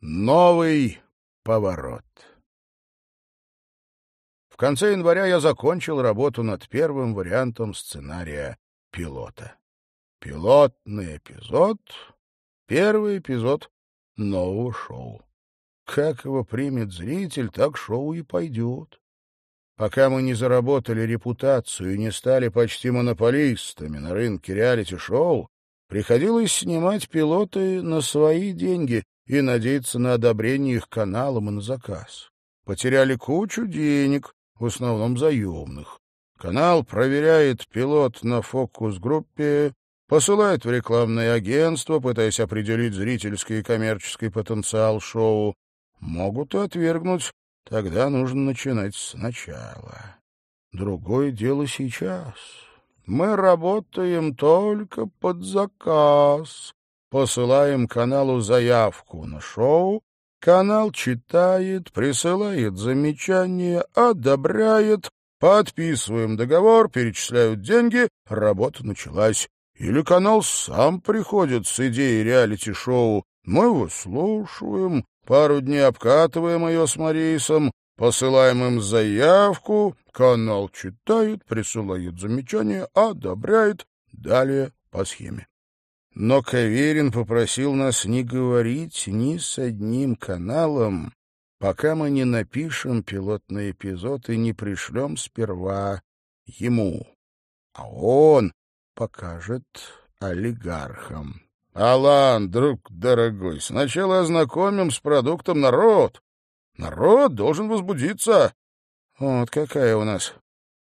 Новый поворот. В конце января я закончил работу над первым вариантом сценария пилота. Пилотный эпизод, первый эпизод нового шоу. Как его примет зритель, так шоу и пойдет. Пока мы не заработали репутацию и не стали почти монополистами на рынке реалити-шоу, приходилось снимать пилоты на свои деньги, и надеяться на одобрение их каналом и на заказ. Потеряли кучу денег, в основном заемных. Канал проверяет пилот на фокус-группе, посылает в рекламное агентство, пытаясь определить зрительский и коммерческий потенциал шоу. Могут и отвергнуть, тогда нужно начинать сначала. Другое дело сейчас. Мы работаем только под заказ. Посылаем каналу заявку на шоу, канал читает, присылает замечания, одобряет, подписываем договор, перечисляют деньги, работа началась. Или канал сам приходит с идеей реалити-шоу, мы его слушаем, пару дней обкатываем ее с Марисом, посылаем им заявку, канал читает, присылает замечания, одобряет, далее по схеме. Но Каверин попросил нас не говорить ни с одним каналом, пока мы не напишем пилотный эпизод и не пришлем сперва ему. А он покажет олигархам. Алан, друг дорогой, сначала ознакомим с продуктом народ. Народ должен возбудиться. Вот какая у нас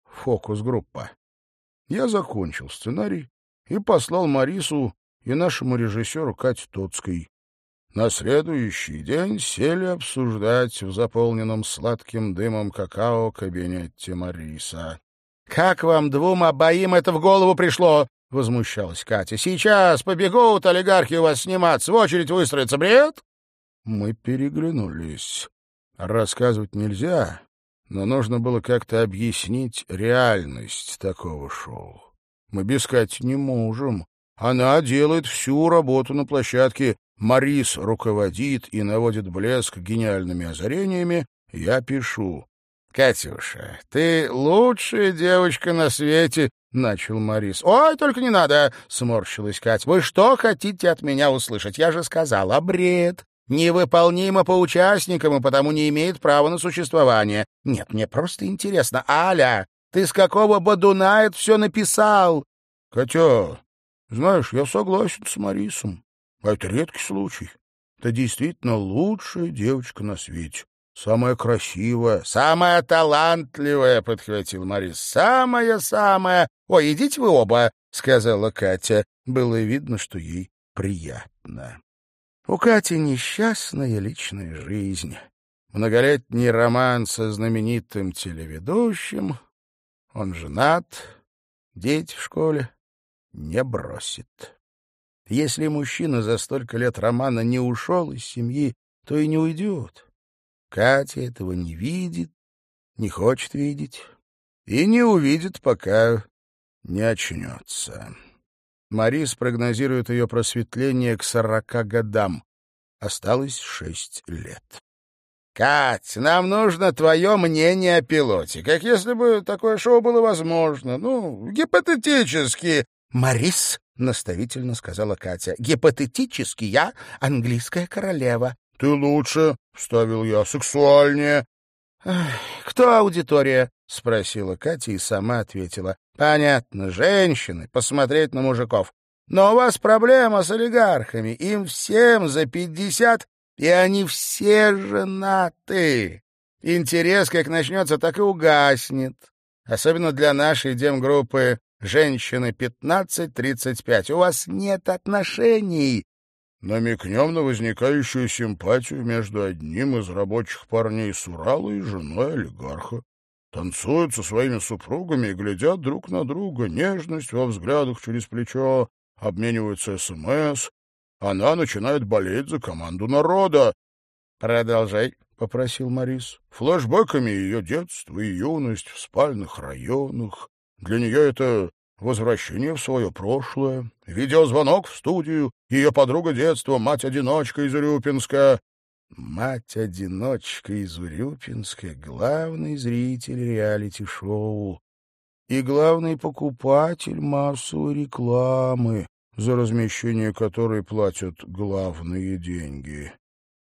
фокус-группа. Я закончил сценарий и послал Марису и нашему режиссеру Кате Тоцкой. На следующий день сели обсуждать в заполненном сладким дымом какао кабинете Мариса. — Как вам двум обоим это в голову пришло? — возмущалась Катя. — Сейчас побегут олигархи у вас сниматься, в очередь выстроиться. Бред? Мы переглянулись. Рассказывать нельзя, но нужно было как-то объяснить реальность такого шоу. Мы без Кати не можем. Она делает всю работу на площадке. Марис руководит и наводит блеск гениальными озарениями. Я пишу. «Катюша, ты лучшая девочка на свете», — начал Марис. «Ой, только не надо!» — сморщилась Катя. «Вы что хотите от меня услышать? Я же сказала, бред. Невыполнимо по участникам и потому не имеет права на существование. Нет, мне просто интересно. Аля, ты с какого бодуна это все написал?» «Катя, знаешь, я согласен с Марисом. А это редкий случай. Это действительно лучшая девочка на свете. Самая красивая, самая талантливая, — подхватил Марис. Самая-самая. Ой, идите вы оба, — сказала Катя. Было видно, что ей приятно. У Кати несчастная личная жизнь. Многолетний роман со знаменитым телеведущим. Он женат, дети в школе не бросит. Если мужчина за столько лет романа не ушел из семьи, то и не уйдет. Катя этого не видит, не хочет видеть и не увидит, пока не очнется. Марис прогнозирует ее просветление к сорока годам. Осталось шесть лет. «Кать, нам нужно твое мнение о пилоте, как если бы такое шоу было возможно. Ну, гипотетически, «Марис», — наставительно сказала Катя, — «гипотетически я английская королева». «Ты лучше», — вставил я, — «сексуальнее». «Кто аудитория?» — спросила Катя и сама ответила. «Понятно, женщины, посмотреть на мужиков. Но у вас проблема с олигархами. Им всем за пятьдесят, и они все женаты. Интерес как начнется, так и угаснет. Особенно для нашей демгруппы женщины 15-35. У вас нет отношений. Намекнем на возникающую симпатию между одним из рабочих парней с Урала и женой олигарха. Танцуют со своими супругами и глядят друг на друга, нежность во взглядах через плечо, обмениваются СМС. Она начинает болеть за команду народа. — Продолжай, — попросил Морис. Флэшбэками ее детство и юность в спальных районах, для нее это возвращение в свое прошлое, видеозвонок в студию, ее подруга детства, мать-одиночка из Урюпинска. Мать-одиночка из Урюпинска — главный зритель реалити-шоу и главный покупатель массовой рекламы, за размещение которой платят главные деньги.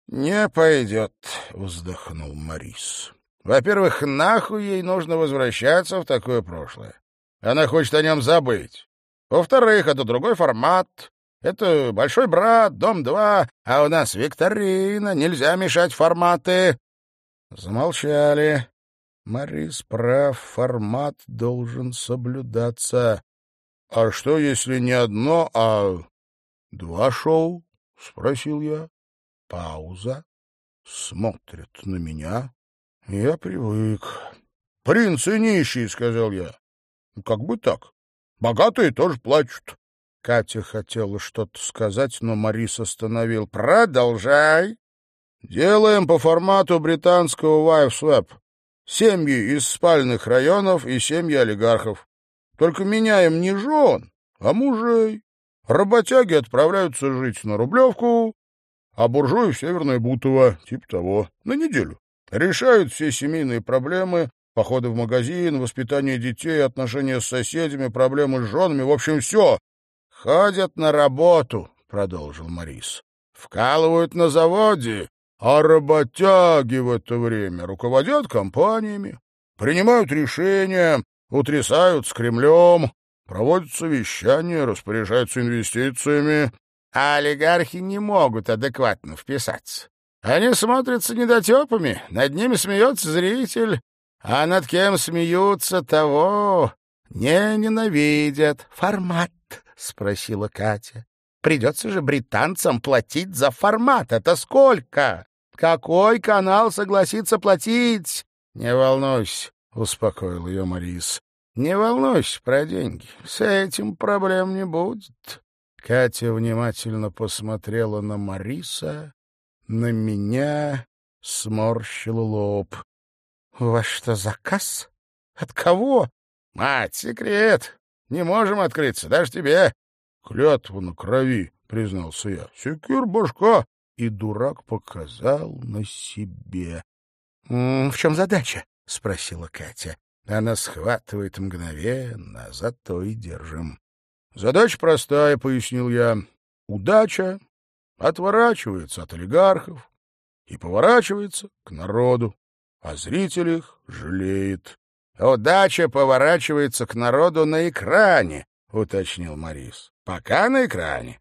«Не пойдет», — вздохнул Морис. «Во-первых, нахуй ей нужно возвращаться в такое прошлое. Она хочет о нем забыть. Во-вторых, это другой формат. Это «Большой брат», «Дом-2», а у нас викторина, нельзя мешать форматы. Замолчали. Морис прав, формат должен соблюдаться. — А что, если не одно, а два шоу? — спросил я. Пауза. Смотрит на меня. Я привык. — Принц и нищий, — сказал я. — Как бы так. Богатые тоже плачут. Катя хотела что-то сказать, но Марис остановил. — Продолжай. — Делаем по формату британского Wives Семьи из спальных районов и семьи олигархов. Только меняем не жен, а мужей. Работяги отправляются жить на Рублевку, а буржуи в Северное Бутово, типа того, на неделю. Решают все семейные проблемы, походы в магазин, воспитание детей, отношения с соседями, проблемы с женами, в общем, все. Ходят на работу, — продолжил Морис. Вкалывают на заводе, а работяги в это время руководят компаниями, принимают решения, утрясают с Кремлем, проводят совещания, распоряжаются инвестициями. А олигархи не могут адекватно вписаться. Они смотрятся недотепами, над ними смеется зритель, а над кем смеются, того не ненавидят. «Формат?» — спросила Катя. «Придется же британцам платить за формат. Это сколько? Какой канал согласится платить?» «Не волнуйся, — успокоил ее Марис. — Не волнуйся про деньги. С этим проблем не будет. Катя внимательно посмотрела на Мариса, на меня, сморщила лоб. — У вас что, заказ? От кого? — Мать, секрет. Не можем открыться, даже тебе. — Клятву на крови, — признался я. — Секир башка. И дурак показал на себе. — В чем задача? — спросила Катя. Она схватывает мгновенно, зато и держим. — Задача простая, — пояснил я. Удача отворачивается от олигархов и поворачивается к народу, а зритель их жалеет. — Удача поворачивается к народу на экране, — уточнил Морис. — Пока на экране.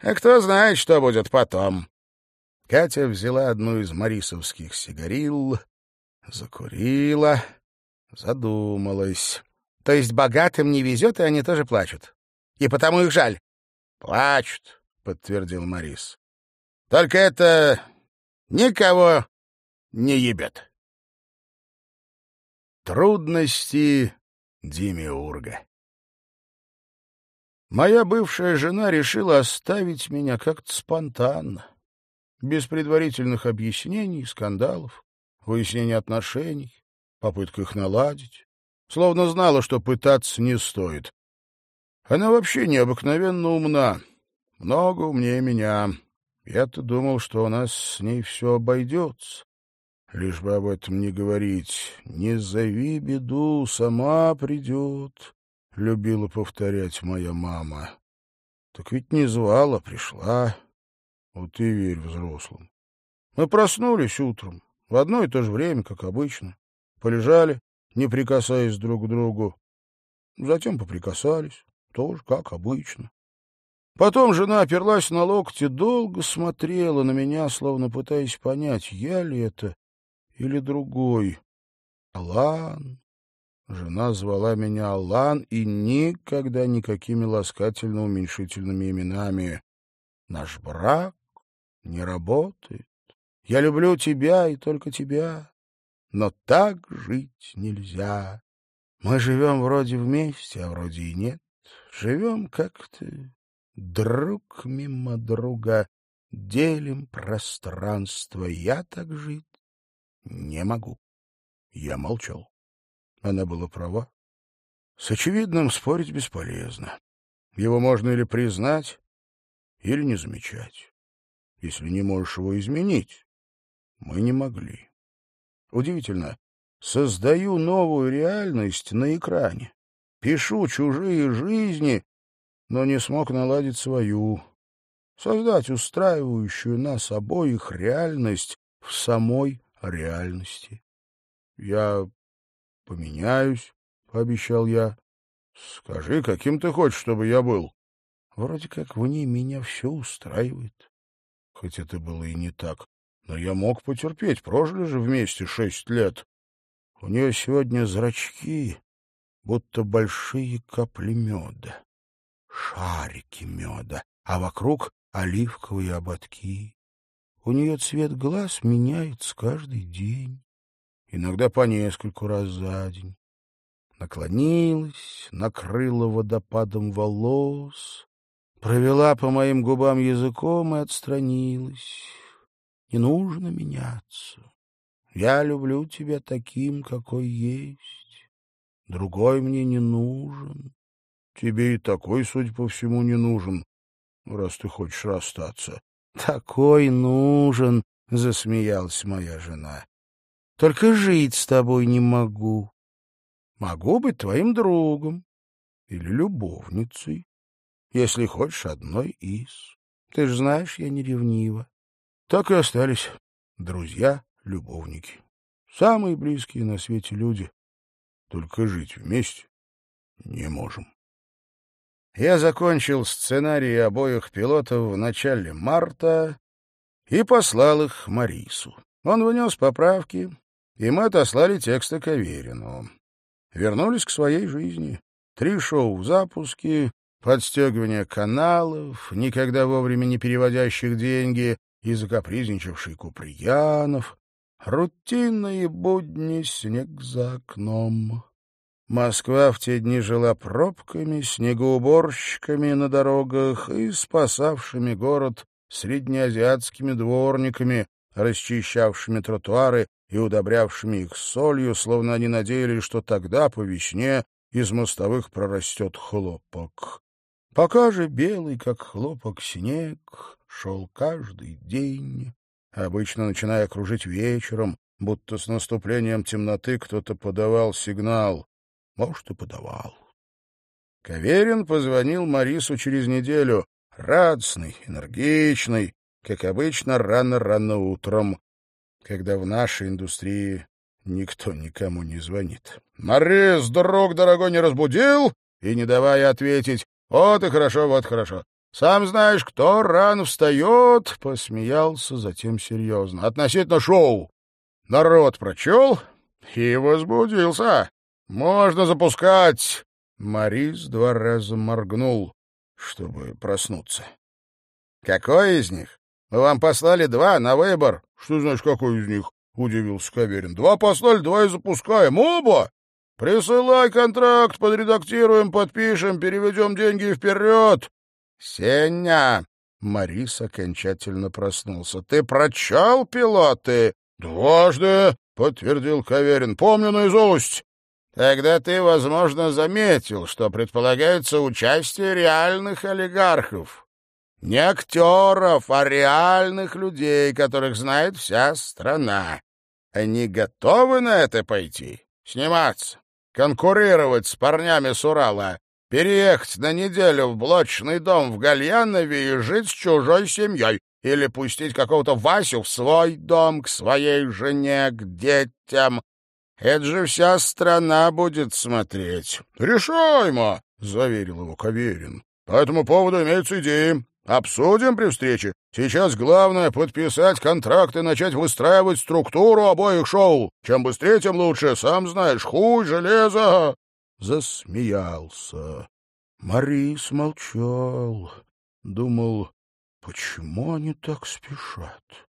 А кто знает, что будет потом. Катя взяла одну из марисовских сигарил, Закурила, задумалась. То есть богатым не везет, и они тоже плачут. И потому их жаль. Плачут, подтвердил Морис. Только это никого не ебет. Трудности Демиурга Моя бывшая жена решила оставить меня как-то спонтанно, без предварительных объяснений, скандалов выяснение отношений, попытка их наладить. Словно знала, что пытаться не стоит. Она вообще необыкновенно умна, много умнее меня. Я-то думал, что у нас с ней все обойдется. Лишь бы об этом не говорить. «Не зови беду, сама придет», — любила повторять моя мама. Так ведь не звала, пришла. Вот и верь взрослым. Мы проснулись утром. В одно и то же время, как обычно. Полежали, не прикасаясь друг к другу. Затем поприкасались, тоже как обычно. Потом жена оперлась на локти, долго смотрела на меня, словно пытаясь понять, я ли это или другой. Алан. Жена звала меня Алан и никогда никакими ласкательно-уменьшительными именами. Наш брак не работает. Я люблю тебя и только тебя, но так жить нельзя. Мы живем вроде вместе, а вроде и нет. Живем как-то друг мимо друга, делим пространство. Я так жить не могу. Я молчал. Она была права. С очевидным спорить бесполезно. Его можно или признать, или не замечать. Если не можешь его изменить, мы не могли. Удивительно, создаю новую реальность на экране, пишу чужие жизни, но не смог наладить свою, создать устраивающую нас обоих реальность в самой реальности. Я поменяюсь, — пообещал я. — Скажи, каким ты хочешь, чтобы я был? Вроде как в ней меня все устраивает. Хоть это было и не так. Но я мог потерпеть, прожили же вместе шесть лет. У нее сегодня зрачки, будто большие капли меда, шарики меда, а вокруг оливковые ободки. У нее цвет глаз меняется каждый день, иногда по нескольку раз за день. Наклонилась, накрыла водопадом волос, провела по моим губам языком и отстранилась. Не нужно меняться. Я люблю тебя таким, какой есть. Другой мне не нужен. Тебе и такой, судя по всему, не нужен, раз ты хочешь расстаться. Такой нужен, — засмеялась моя жена. Только жить с тобой не могу. Могу быть твоим другом или любовницей, если хочешь одной из. Ты ж знаешь, я не ревнива. Так и остались друзья, любовники. Самые близкие на свете люди. Только жить вместе не можем. Я закончил сценарий обоих пилотов в начале марта и послал их Марису. Он внес поправки, и мы отослали тексты Каверину. Вернулись к своей жизни. Три шоу в запуске, подстегивание каналов, никогда вовремя не переводящих деньги, и закапризничавший Куприянов, рутинные будни, снег за окном. Москва в те дни жила пробками, снегоуборщиками на дорогах и спасавшими город среднеазиатскими дворниками, расчищавшими тротуары и удобрявшими их солью, словно они надеялись, что тогда, по весне, из мостовых прорастет хлопок. Пока же белый, как хлопок, снег шел каждый день, обычно начиная кружить вечером, будто с наступлением темноты кто-то подавал сигнал. Может, и подавал. Каверин позвонил Марису через неделю, радостный, энергичный, как обычно, рано-рано утром, когда в нашей индустрии никто никому не звонит. «Марис, друг дорогой, не разбудил?» И, не давая ответить, «Вот и хорошо, вот хорошо. Сам знаешь, кто рано встает?» Посмеялся, затем серьезно. «Относительно шоу. Народ прочел и возбудился. «Можно запускать!» Морис два раза моргнул, чтобы проснуться. «Какой из них? Мы вам послали два на выбор». «Что значит, какой из них?» — удивился Каверин. «Два послали, два и запускаем. Оба! Присылай контракт, подредактируем, подпишем, переведем деньги вперед!» «Сеня!» — Морис окончательно проснулся. «Ты прочел пилоты?» «Дважды!» — подтвердил Каверин. «Помню наизусть. Тогда ты, возможно, заметил, что предполагается участие реальных олигархов. Не актеров, а реальных людей, которых знает вся страна. Они готовы на это пойти? Сниматься? Конкурировать с парнями с Урала? Переехать на неделю в блочный дом в Гальянове и жить с чужой семьей? Или пустить какого-то Васю в свой дом, к своей жене, к детям? Это же вся страна будет смотреть. — Решаемо, — заверил его Каверин. — По этому поводу имеются идеи. Обсудим при встрече. Сейчас главное — подписать контракт и начать выстраивать структуру обоих шоу. Чем быстрее, тем лучше. Сам знаешь, хуй, железо. Засмеялся. Марис молчал. Думал, почему они так спешат?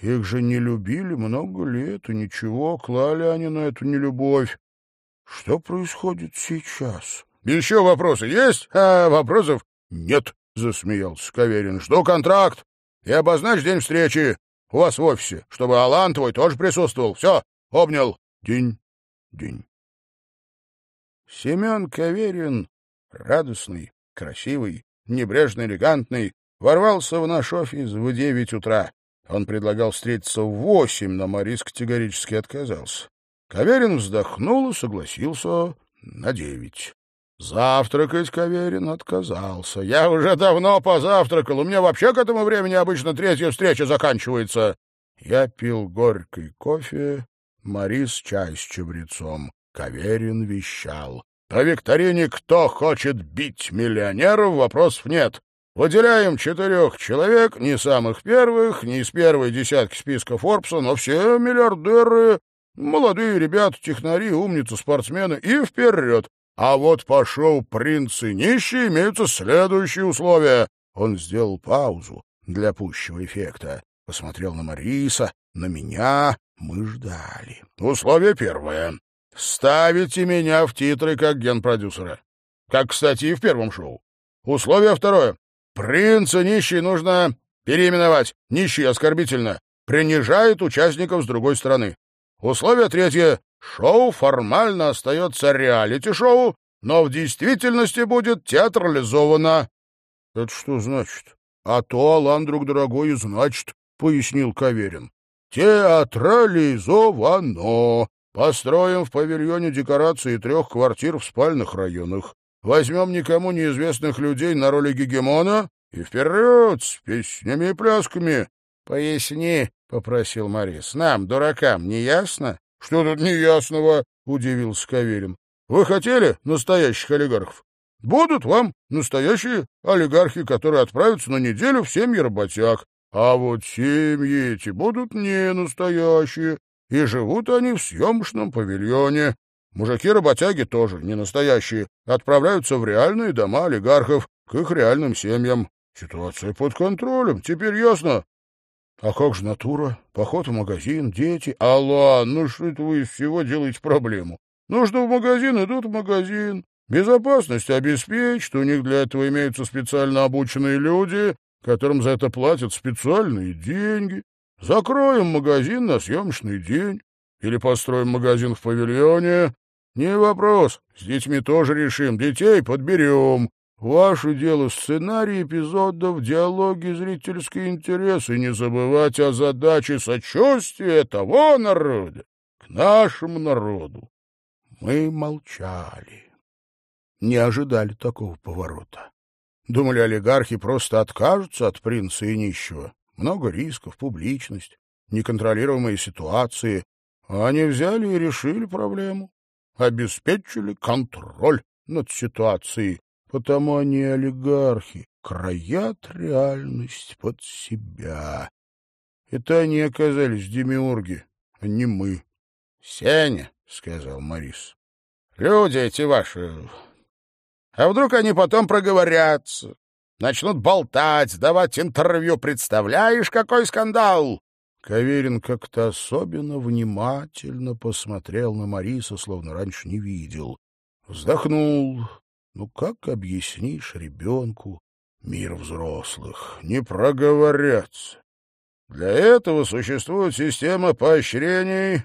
Их же не любили много лет, и ничего, клали они на эту нелюбовь. Что происходит сейчас? — Еще вопросы есть? А вопросов нет, — засмеялся Каверин. — Жду контракт и обозначь день встречи у вас в офисе, чтобы Алан твой тоже присутствовал. Все, обнял. День, день. Семен Каверин, радостный, красивый, небрежно элегантный, ворвался в наш офис в девять утра. Он предлагал встретиться в восемь, но Морис категорически отказался. Каверин вздохнул и согласился на девять. Завтракать Каверин отказался. «Я уже давно позавтракал, у меня вообще к этому времени обычно третья встреча заканчивается». Я пил горький кофе, Морис чай с чабрецом. Каверин вещал. По викторине «Кто хочет бить миллионеров?» вопросов нет. Выделяем четырех человек, не самых первых, не из первой десятки списка Форбса, но все миллиардеры, молодые ребята, технари, умницы, спортсмены, и вперед. А вот по шоу «Принцы нищие» имеются следующие условия. Он сделал паузу для пущего эффекта. Посмотрел на Мариса, на меня. Мы ждали. Условие первое. Ставите меня в титры как генпродюсера. Как, кстати, и в первом шоу. Условие второе. Принца нищий нужно переименовать. Нищий оскорбительно. Принижает участников с другой стороны. Условие третье. Шоу формально остается реалити-шоу, но в действительности будет театрализовано. — Это что значит? — А то, Алан, друг дорогой, и значит, — пояснил Каверин. — Театрализовано. Построим в павильоне декорации трех квартир в спальных районах. Возьмем никому неизвестных людей на роли гегемона и вперед с песнями и плясками. — Поясни, — попросил Морис. — Нам, дуракам, не ясно? — Что тут неясного? — удивился Каверин. — Вы хотели настоящих олигархов? Будут вам настоящие олигархи, которые отправятся на неделю в семьи работяг. А вот семьи эти будут не настоящие, и живут они в съемочном павильоне. Мужики-работяги тоже не настоящие, отправляются в реальные дома олигархов, к их реальным семьям. Ситуация под контролем, теперь ясно? А как же натура? Поход в магазин, дети? Алла, ну что это вы из всего делаете проблему? Нужно в магазин, идут в магазин. Безопасность обеспечат, у них для этого имеются специально обученные люди, которым за это платят специальные деньги. Закроем магазин на съемочный день или построим магазин в павильоне. Не вопрос, с детьми тоже решим, детей подберем. Ваше дело сценарий эпизодов, диалоги, зрительский интерес и не забывать о задаче сочувствия того народа к нашему народу. Мы молчали. Не ожидали такого поворота. Думали, олигархи просто откажутся от принца и нищего. Много рисков, публичность, неконтролируемые ситуации. Они взяли и решили проблему. Обеспечили контроль над ситуацией Потому они олигархи, краят реальность под себя. Это они оказались демиурги, а не мы. — Сеня, — сказал Морис, — люди эти ваши... А вдруг они потом проговорятся, начнут болтать, давать интервью, представляешь, какой скандал? Каверин как-то особенно внимательно посмотрел на Мариса, словно раньше не видел. Вздохнул, ну как объяснишь ребенку мир взрослых? Не проговорятся. Для этого существует система поощрений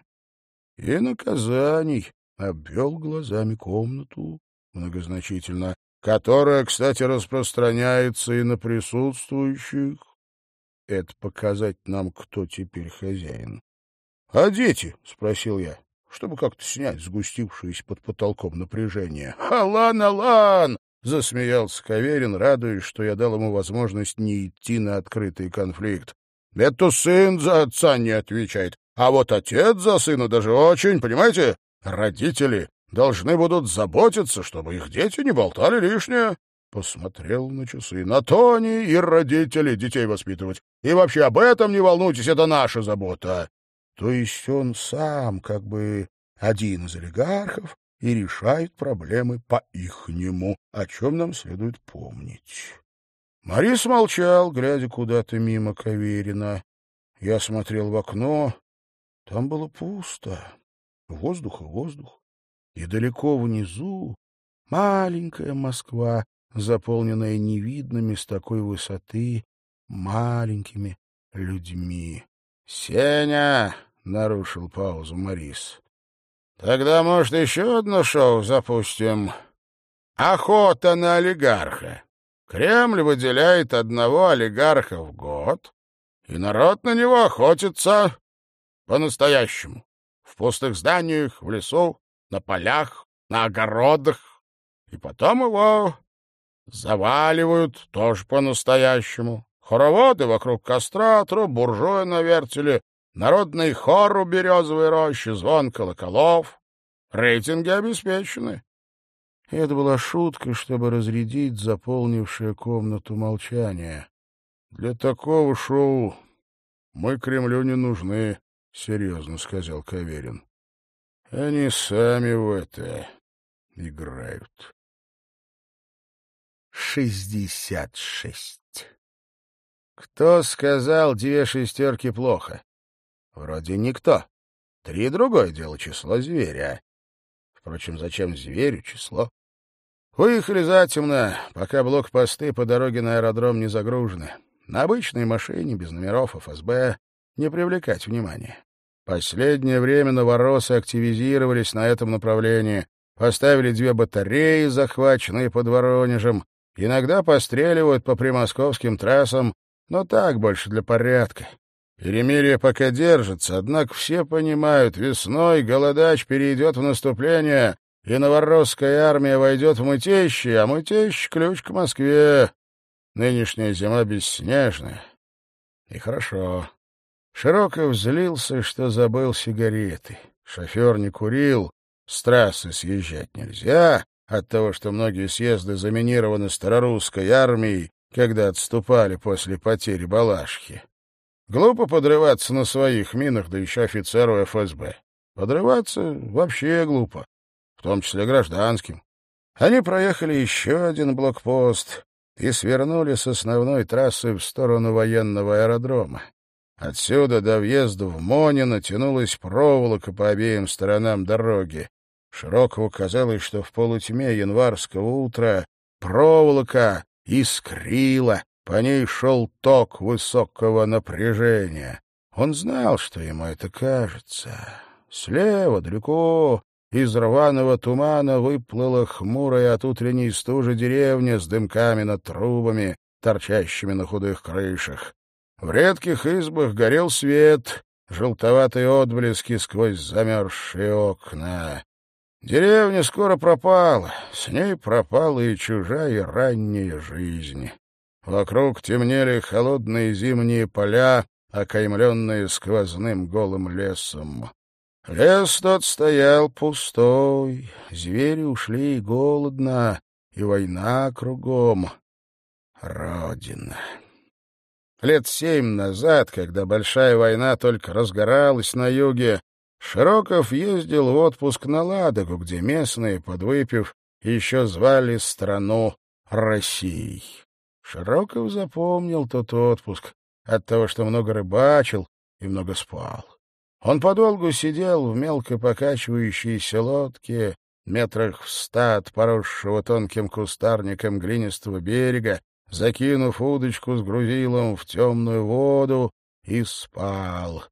и наказаний. Обвел глазами комнату многозначительно, которая, кстати, распространяется и на присутствующих. Это показать нам, кто теперь хозяин. — А дети? — спросил я чтобы как-то снять сгустившееся под потолком напряжение. «Алан, Алан!» — засмеялся Каверин, радуясь, что я дал ему возможность не идти на открытый конфликт. «Это сын за отца не отвечает, а вот отец за сына даже очень, понимаете? Родители должны будут заботиться, чтобы их дети не болтали лишнее». Посмотрел на часы. «На то они и родители детей воспитывать. И вообще об этом не волнуйтесь, это наша забота. То есть он сам как бы один из олигархов и решает проблемы по-ихнему, о чем нам следует помнить. Марис молчал, глядя куда-то мимо Каверина. Я смотрел в окно. Там было пусто. Воздух и воздух. И далеко внизу маленькая Москва, заполненная невидными с такой высоты маленькими людьми. — Сеня! — нарушил паузу Морис. — Тогда, может, еще одно шоу запустим? Охота на олигарха. Кремль выделяет одного олигарха в год, и народ на него охотится по-настоящему. В пустых зданиях, в лесу, на полях, на огородах. И потом его заваливают тоже по-настоящему. Хороводы вокруг костра, труп буржуя на вертеле, народный хор у березовой рощи, звон колоколов. Рейтинги обеспечены. И это была шутка, чтобы разрядить заполнившее комнату молчание. «Для такого шоу мы Кремлю не нужны», — серьезно сказал Каверин. «Они сами в это играют». Шестьдесят шесть. Кто сказал две шестерки плохо? Вроде никто. Три — другое дело, число зверя. Впрочем, зачем зверю число? Выехали затемно, пока блокпосты по дороге на аэродром не загружены. На обычной машине, без номеров ФСБ, не привлекать внимания. Последнее время новоросы активизировались на этом направлении, поставили две батареи, захваченные под Воронежем, иногда постреливают по примосковским трассам, но так больше для порядка. Перемирие пока держится, однако все понимают, весной голодач перейдет в наступление, и новоросская армия войдет в Мытищи, а Мытищ — ключ к Москве. Нынешняя зима бесснежная. И хорошо. Широков злился, что забыл сигареты. Шофер не курил, с трассы съезжать нельзя, от того, что многие съезды заминированы старорусской армией, когда отступали после потери Балашки. Глупо подрываться на своих минах, да еще офицеру ФСБ. Подрываться вообще глупо том числе гражданским. Они проехали еще один блокпост и свернули с основной трассы в сторону военного аэродрома. Отсюда до въезда в Монино тянулась проволока по обеим сторонам дороги. Широкову казалось, что в полутьме январского утра проволока искрила, по ней шел ток высокого напряжения. Он знал, что ему это кажется. Слева, далеко, из рваного тумана выплыла хмурая от утренней стужи деревня с дымками над трубами, торчащими на худых крышах. В редких избах горел свет, желтоватые отблески сквозь замерзшие окна. Деревня скоро пропала, с ней пропала и чужая ранняя жизнь. Вокруг темнели холодные зимние поля, окаймленные сквозным голым лесом. Лес тот стоял пустой, звери ушли голодно, и война кругом. Родина. Лет семь назад, когда большая война только разгоралась на юге, Широков ездил в отпуск на Ладогу, где местные, подвыпив, еще звали страну Россией. Широков запомнил тот отпуск от того, что много рыбачил и много спал. Он подолгу сидел в мелко покачивающейся лодке, метрах в ста от поросшего тонким кустарником глинистого берега, закинув удочку с грузилом в темную воду, и спал.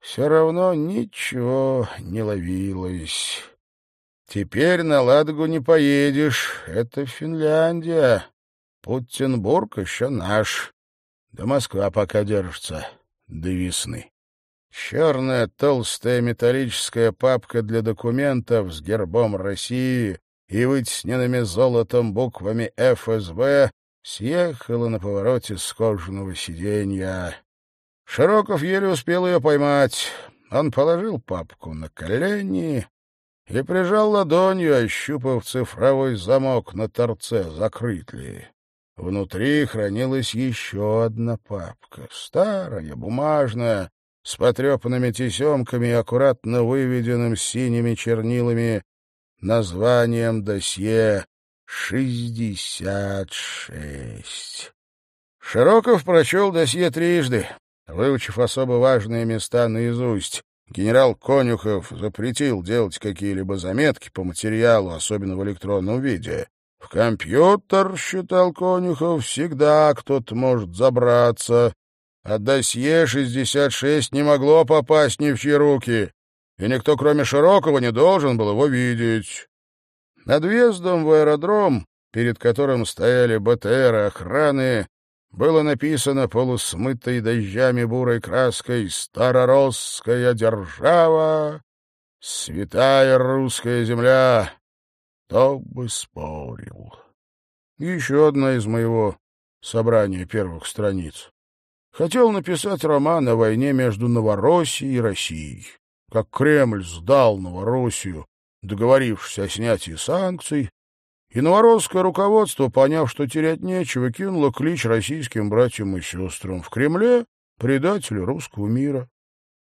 Все равно ничего не ловилось. Теперь на Ладогу не поедешь, это Финляндия. Путинбург еще наш. До Москва пока держится, до весны. Черная толстая металлическая папка для документов с гербом России и вытесненными золотом буквами ФСБ съехала на повороте с кожаного сиденья. Широков еле успел ее поймать. Он положил папку на колени и прижал ладонью, ощупав цифровой замок на торце, закрыт ли. Внутри хранилась еще одна папка, старая, бумажная, с потрепанными тесемками и аккуратно выведенным синими чернилами названием досье «Шестьдесят шесть». Широков прочел досье трижды, выучив особо важные места наизусть. Генерал Конюхов запретил делать какие-либо заметки по материалу, особенно в электронном виде. В компьютер, считал Конюхов, всегда кто-то может забраться, а досье 66 не могло попасть ни в чьи руки, и никто, кроме Широкого, не должен был его видеть. Над въездом в аэродром, перед которым стояли БТР охраны, было написано полусмытой дождями бурой краской «Староросская держава, святая русская земля», то бы спорил. Еще одна из моего собрания первых страниц. Хотел написать роман о войне между Новороссией и Россией. Как Кремль сдал Новороссию, договорившись о снятии санкций, новоросское руководство, поняв, что терять нечего, кинуло клич российским братьям и сестрам. В Кремле предатели русского мира.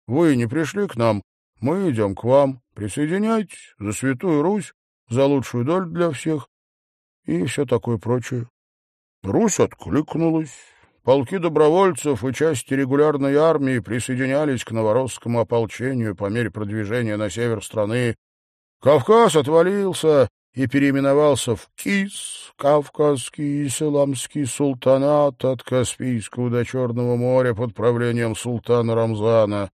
Вы не пришли к нам, мы идем к вам. Присоединяйтесь за Святую Русь, за лучшую долю для всех и все такое прочее. Русь откликнулась. Полки добровольцев и части регулярной армии присоединялись к новоросскому ополчению по мере продвижения на север страны. Кавказ отвалился, и переименовался в КИС, Кавказский Исламский султанат от Каспийского до Черного моря под правлением султана Рамзана.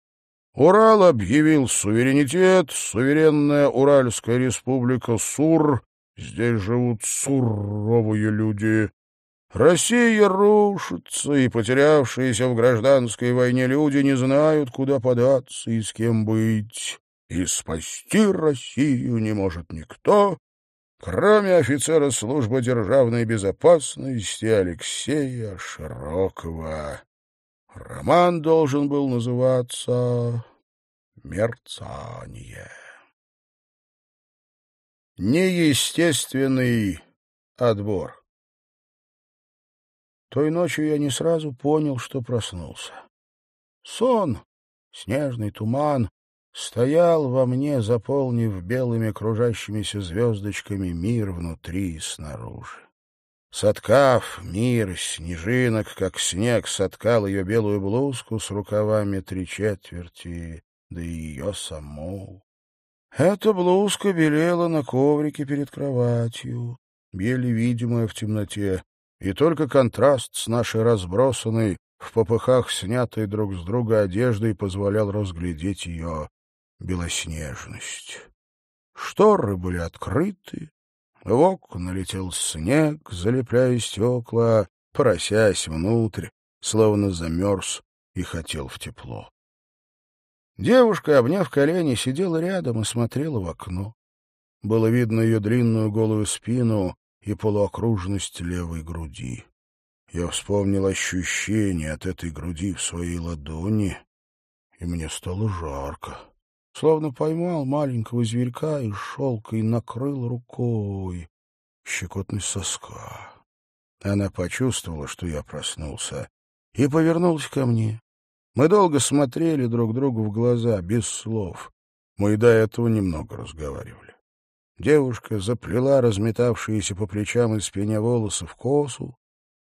Урал объявил суверенитет, суверенная Уральская республика Сур, здесь живут суровые люди. Россия рушится, и потерявшиеся в гражданской войне люди не знают, куда податься и с кем быть. И спасти Россию не может никто, кроме офицера службы державной безопасности Алексея Широкого. Роман должен был называться «Мерцание». Неестественный отбор. Той ночью я не сразу понял, что проснулся. Сон, снежный туман, стоял во мне, заполнив белыми кружащимися звездочками мир внутри и снаружи. Соткав мир снежинок, как снег, соткал ее белую блузку с рукавами три четверти, да и ее саму. Эта блузка белела на коврике перед кроватью, еле видимая в темноте, и только контраст с нашей разбросанной, в попыхах снятой друг с друга одеждой позволял разглядеть ее белоснежность. Шторы были открыты, в окна летел снег, залепляя стекла, поросясь внутрь, словно замерз и хотел в тепло. Девушка, обняв колени, сидела рядом и смотрела в окно. Было видно ее длинную голую спину и полуокружность левой груди. Я вспомнил ощущение от этой груди в своей ладони, и мне стало жарко словно поймал маленького зверька и шелкой накрыл рукой щекотность соска. Она почувствовала, что я проснулся, и повернулась ко мне. Мы долго смотрели друг другу в глаза, без слов. Мы и до этого немного разговаривали. Девушка заплела разметавшиеся по плечам и спине волосы в косу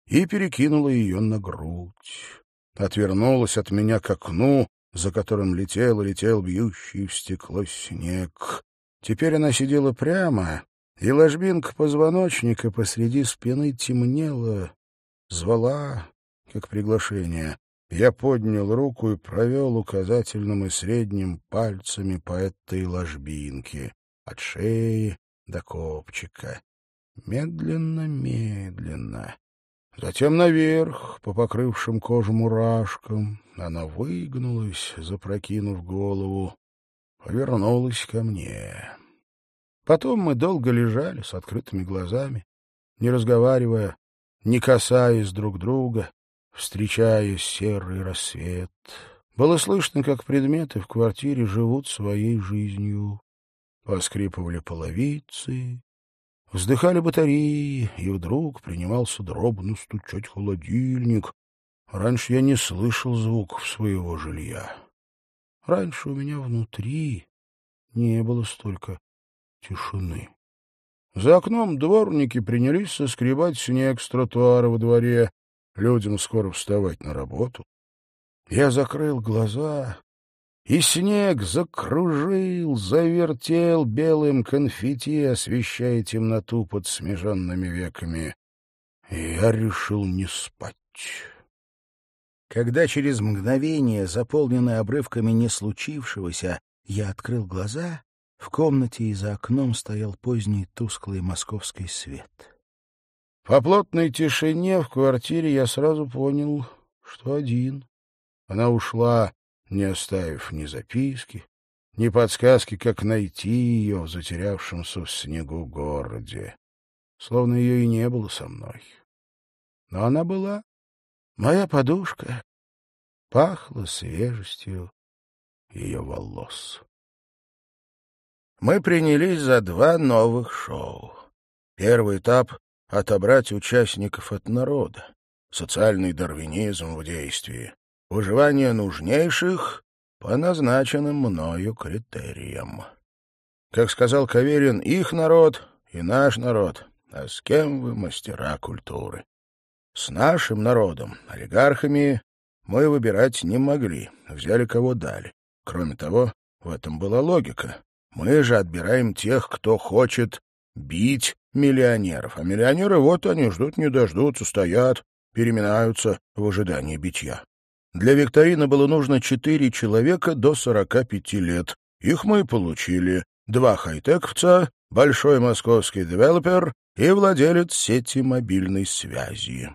и перекинула ее на грудь. Отвернулась от меня к окну, за которым летел и летел бьющий в стекло снег. Теперь она сидела прямо, и ложбинка позвоночника посреди спины темнела, звала, как приглашение. Я поднял руку и провел указательным и средним пальцами по этой ложбинке, от шеи до копчика. Медленно, медленно. Затем наверх, по покрывшим кожу мурашкам, она выгнулась, запрокинув голову, повернулась ко мне. Потом мы долго лежали с открытыми глазами, не разговаривая, не касаясь друг друга, встречая серый рассвет. Было слышно, как предметы в квартире живут своей жизнью. Поскрипывали половицы, Вздыхали батареи, и вдруг принимался дробно стучать холодильник. Раньше я не слышал звуков своего жилья. Раньше у меня внутри не было столько тишины. За окном дворники принялись соскребать снег с тротуара во дворе. Людям скоро вставать на работу. Я закрыл глаза и снег закружил, завертел белым конфетти, освещая темноту под смеженными веками. И я решил не спать. Когда через мгновение, заполненное обрывками не случившегося, я открыл глаза, в комнате и за окном стоял поздний тусклый московский свет. По плотной тишине в квартире я сразу понял, что один. Она ушла, не оставив ни записки, ни подсказки, как найти ее в затерявшемся в снегу городе. Словно ее и не было со мной. Но она была. Моя подушка пахла свежестью ее волос. Мы принялись за два новых шоу. Первый этап — отобрать участников от народа. Социальный дарвинизм в действии. Выживание нужнейших по назначенным мною критериям. Как сказал Каверин, их народ и наш народ. А с кем вы мастера культуры? С нашим народом, олигархами, мы выбирать не могли, взяли кого дали. Кроме того, в этом была логика. Мы же отбираем тех, кто хочет бить миллионеров. А миллионеры вот они ждут не дождутся, стоят, переминаются в ожидании битья. Для викторины было нужно четыре человека до сорока пяти лет. Их мы получили. Два хай-тековца, большой московский девелопер и владелец сети мобильной связи.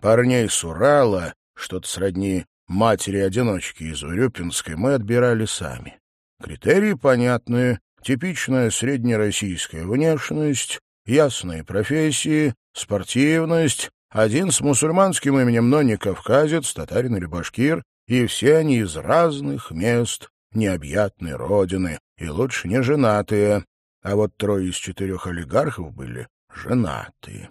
Парней с Урала, что-то сродни матери-одиночки из Урюпинской, мы отбирали сами. Критерии понятные, типичная среднероссийская внешность, ясные профессии, спортивность, один с мусульманским именем, но не кавказец, татарин или башкир, и все они из разных мест необъятной родины, и лучше не женатые, а вот трое из четырех олигархов были женатые.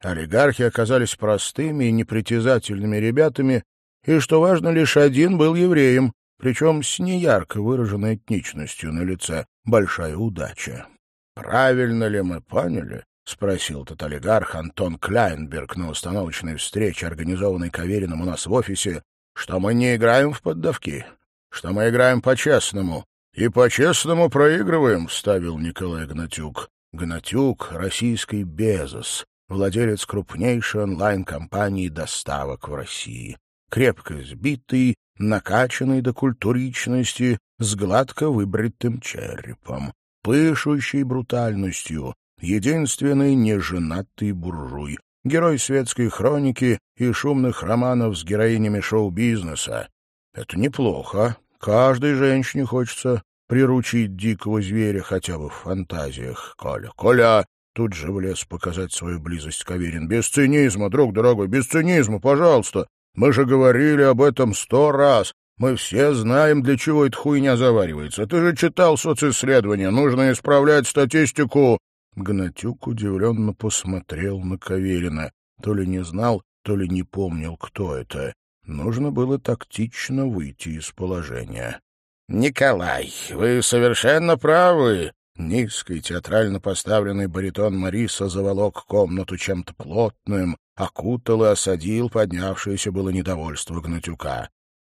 Олигархи оказались простыми и непритязательными ребятами, и, что важно, лишь один был евреем, причем с неярко выраженной этничностью на лице. Большая удача. «Правильно ли мы поняли?» — спросил тот олигарх Антон Кляйнберг на установочной встрече, организованной Кавериным у нас в офисе, что мы не играем в поддавки, что мы играем по-честному. И по-честному проигрываем, — вставил Николай Гнатюк. Гнатюк — российский Безос, владелец крупнейшей онлайн-компании доставок в России. Крепко сбитый, накачанный до культуричности, с гладко выбритым черепом, пышущей брутальностью, единственный неженатый буржуй, герой светской хроники и шумных романов с героинями шоу-бизнеса. Это неплохо. Каждой женщине хочется приручить дикого зверя хотя бы в фантазиях. Коля, Коля, тут же влез показать свою близость к Аверин. Без цинизма, друг дорогой, без цинизма, пожалуйста. Мы же говорили об этом сто раз. Мы все знаем, для чего эта хуйня заваривается. Ты же читал социсследования. Нужно исправлять статистику. Гнатюк удивленно посмотрел на Каверина. То ли не знал, то ли не помнил, кто это. Нужно было тактично выйти из положения. — Николай, вы совершенно правы. Низкий театрально поставленный баритон Мариса заволок комнату чем-то плотным, окутал и осадил поднявшееся было недовольство Гнатюка.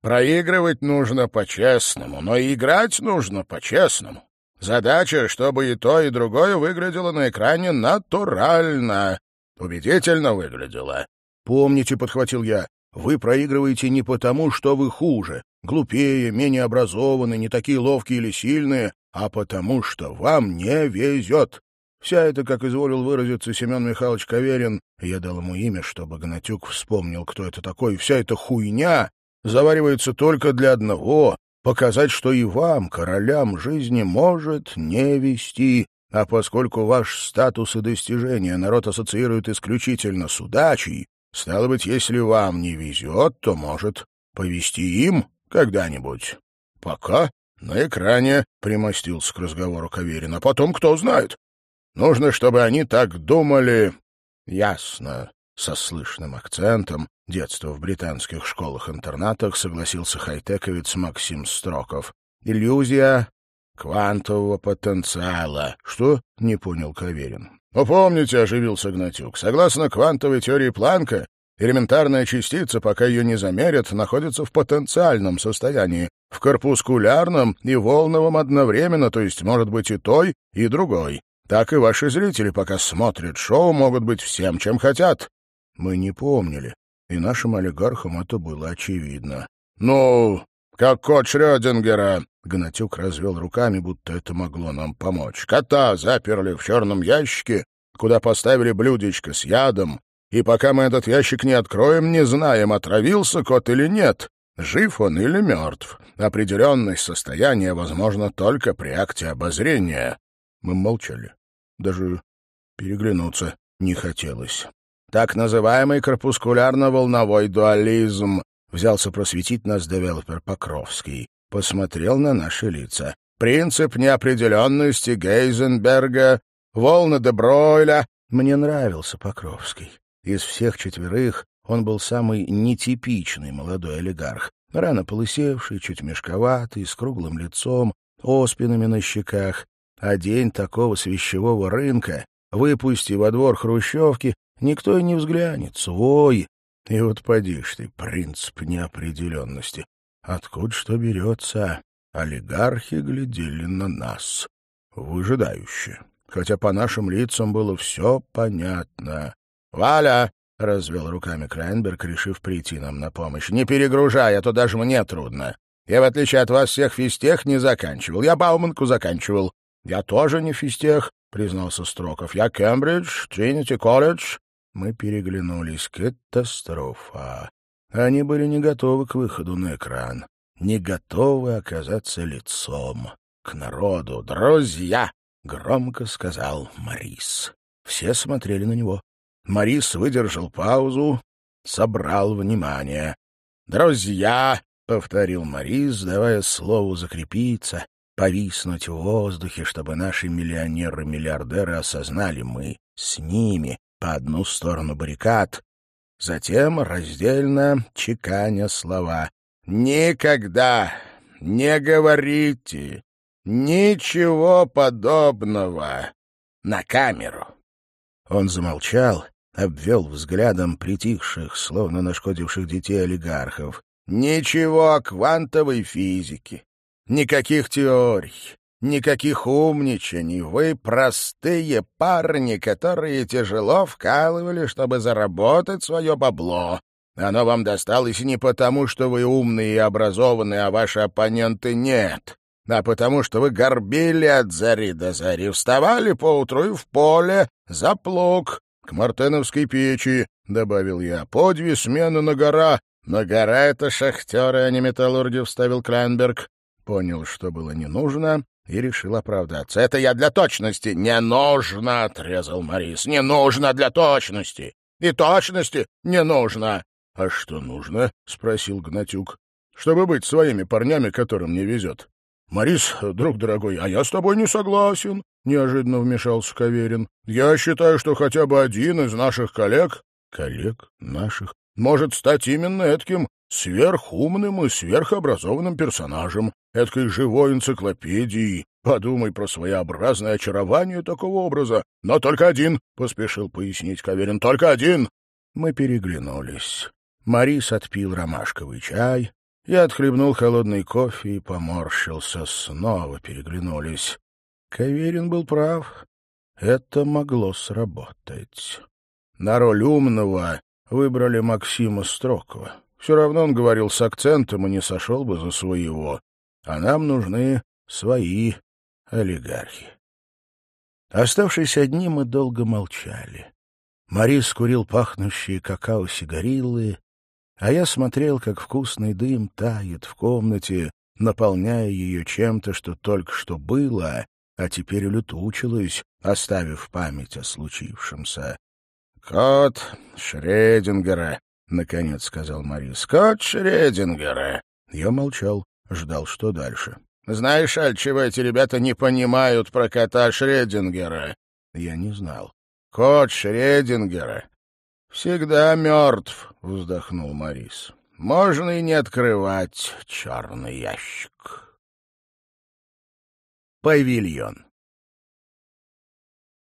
Проигрывать нужно по-честному, но и играть нужно по-честному. Задача, чтобы и то, и другое выглядело на экране натурально. Убедительно выглядело. «Помните», — подхватил я, — «вы проигрываете не потому, что вы хуже, глупее, менее образованные, не такие ловкие или сильные, а потому что вам не везет. Вся эта, как изволил выразиться Семен Михайлович Каверин, я дал ему имя, чтобы Гнатюк вспомнил, кто это такой, вся эта хуйня заваривается только для одного — показать, что и вам, королям жизни, может не вести, а поскольку ваш статус и достижения народ ассоциирует исключительно с удачей, стало быть, если вам не везет, то может повести им когда-нибудь. Пока на экране примостился к разговору Каверин, а потом кто знает. Нужно, чтобы они так думали. Ясно, со слышным акцентом, детство в британских школах-интернатах, согласился хай-тековец Максим Строков. Иллюзия квантового потенциала. Что? Не понял Каверин. Ну, помните, оживился Гнатюк. Согласно квантовой теории Планка, элементарная частица, пока ее не замерят, находится в потенциальном состоянии, в корпускулярном и волновом одновременно, то есть может быть и той, и другой. Так и ваши зрители, пока смотрят шоу, могут быть всем, чем хотят. Мы не помнили, и нашим олигархам это было очевидно. «Ну, как кот Шрёдингера!» Гнатюк развел руками, будто это могло нам помочь. «Кота заперли в черном ящике, куда поставили блюдечко с ядом, И пока мы этот ящик не откроем, не знаем, отравился кот или нет, жив он или мертв. Определенность состояния возможно только при акте обозрения. Мы молчали. Даже переглянуться не хотелось. Так называемый корпускулярно-волновой дуализм взялся просветить нас девелопер Покровский. Посмотрел на наши лица. Принцип неопределенности Гейзенберга, волны де Бройля. Мне нравился Покровский. Из всех четверых он был самый нетипичный молодой олигарх. Рано полысевший, чуть мешковатый, с круглым лицом, оспинами на щеках. А день такого свящевого рынка, выпусти во двор хрущевки, никто и не взглянет. Свой. И вот поди ж ты, принцип неопределенности. Откуда что берется? Олигархи глядели на нас. Выжидающе. Хотя по нашим лицам было все понятно. «Валя!» — развел руками Крайнберг, решив прийти нам на помощь. «Не перегружай, а то даже мне трудно. Я, в отличие от вас, всех физтех не заканчивал. Я Бауманку заканчивал. Я тоже не физтех, — признался Строков. Я Кембридж, Тринити колледж. Мы переглянулись. Катастрофа. Они были не готовы к выходу на экран, не готовы оказаться лицом к народу. «Друзья!» — громко сказал Марис. Все смотрели на него. Марис выдержал паузу, собрал внимание. «Друзья!» — повторил Марис, давая слову закрепиться, повиснуть в воздухе, чтобы наши миллионеры-миллиардеры осознали мы с ними по одну сторону баррикад, Затем раздельно чеканя слова. «Никогда не говорите ничего подобного на камеру!» Он замолчал, обвел взглядом притихших, словно нашкодивших детей олигархов. «Ничего о квантовой физике, никаких теорий, Никаких умничаний. Вы простые парни, которые тяжело вкалывали, чтобы заработать свое бабло. Оно вам досталось не потому, что вы умные и образованные, а ваши оппоненты нет, а потому что вы горбили от зари до зари, вставали поутру и в поле за плуг к Мартеновской печи, — добавил я. — По две смены на гора. На гора — это шахтеры, а не металлурги, — вставил Клайнберг. Понял, что было не нужно, и решил оправдаться. «Это я для точности». «Не нужно», — отрезал Морис. «Не нужно для точности. И точности не нужно». «А что нужно?» — спросил Гнатюк. «Чтобы быть своими парнями, которым не везет». «Морис, друг дорогой, а я с тобой не согласен», — неожиданно вмешался Каверин. «Я считаю, что хотя бы один из наших коллег...» «Коллег? Наших?» «Может стать именно этим сверхумным и сверхобразованным персонажем, эткой живой энциклопедией. Подумай про своеобразное очарование такого образа. Но только один, — поспешил пояснить Каверин, — только один. Мы переглянулись. Марис отпил ромашковый чай. Я отхлебнул холодный кофе и поморщился. Снова переглянулись. Каверин был прав. Это могло сработать. На роль умного выбрали Максима Строкова. Все равно он говорил с акцентом и не сошел бы за своего. А нам нужны свои олигархи. Оставшись одни, мы долго молчали. Марис курил пахнущие какао-сигариллы, а я смотрел, как вкусный дым тает в комнате, наполняя ее чем-то, что только что было, а теперь улетучилось, оставив память о случившемся. «Кот Шредингера», — наконец сказал Марис. «Кот Шредингера». Я молчал, ждал, что дальше. «Знаешь, Аль, чего эти ребята не понимают про кота Шредингера?» Я не знал. «Кот Шредингера всегда мертв», — вздохнул Марис. «Можно и не открывать черный ящик». Павильон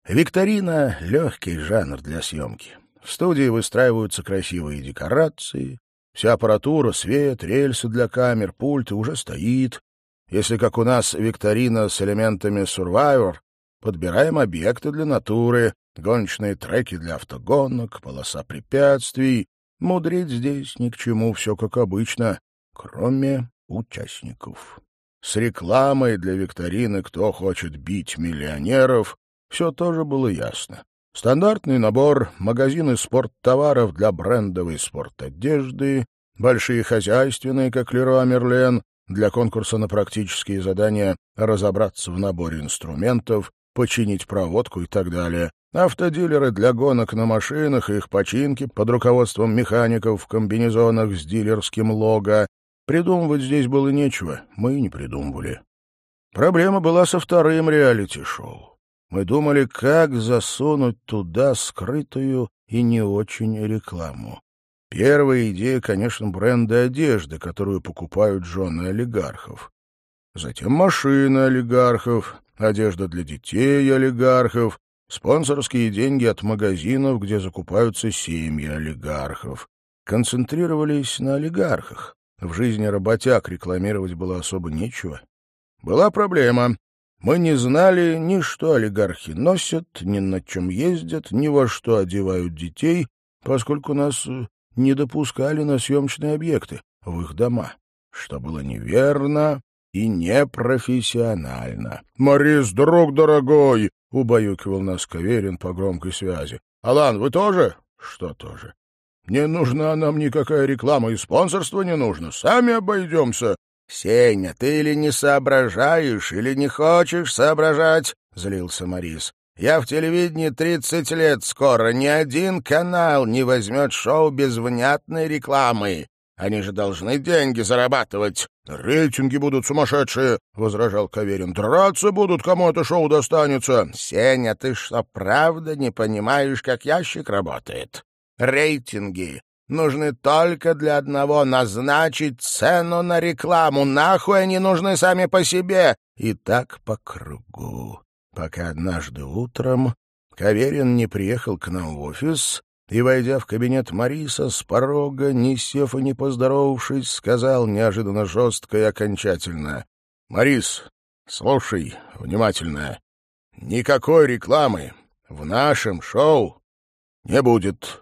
Викторина — легкий жанр для съемки. В студии выстраиваются красивые декорации, вся аппаратура, свет, рельсы для камер, пульты уже стоит. Если, как у нас, викторина с элементами Survivor, подбираем объекты для натуры, гоночные треки для автогонок, полоса препятствий. Мудрить здесь ни к чему, все как обычно, кроме участников. С рекламой для викторины «Кто хочет бить миллионеров» все тоже было ясно. Стандартный набор, магазины спорттоваров для брендовой спортодежды, большие хозяйственные, как Леруа Мерлен, для конкурса на практические задания разобраться в наборе инструментов, починить проводку и так далее. Автодилеры для гонок на машинах и их починки под руководством механиков в комбинезонах с дилерским лого. Придумывать здесь было нечего, мы и не придумывали. Проблема была со вторым реалити-шоу. Мы думали, как засунуть туда скрытую и не очень рекламу. Первая идея, конечно, бренды одежды, которую покупают жены олигархов. Затем машины олигархов, одежда для детей олигархов, спонсорские деньги от магазинов, где закупаются семьи олигархов. Концентрировались на олигархах. В жизни работяг рекламировать было особо нечего. Была проблема. Мы не знали ни что олигархи носят, ни на чем ездят, ни во что одевают детей, поскольку нас э, не допускали на съемочные объекты, в их дома, что было неверно и непрофессионально. — Морис, друг дорогой! — убаюкивал нас Каверин по громкой связи. — Алан, вы тоже? — Что тоже? — Не нужна нам никакая реклама и спонсорство не нужно. Сами обойдемся. — Сеня, ты или не соображаешь, или не хочешь соображать, — злился Морис. Я в телевидении тридцать лет скоро. Ни один канал не возьмет шоу без внятной рекламы. Они же должны деньги зарабатывать. Рейтинги будут сумасшедшие, — возражал Каверин. Драться будут, кому это шоу достанется. Сеня, ты что, правда не понимаешь, как ящик работает? Рейтинги нужны только для одного — назначить цену на рекламу. Нахуй они нужны сами по себе. И так по кругу пока однажды утром Каверин не приехал к нам в офис и, войдя в кабинет Мариса, с порога, не сев и не поздоровавшись, сказал неожиданно жестко и окончательно. — Марис, слушай внимательно. Никакой рекламы в нашем шоу не будет.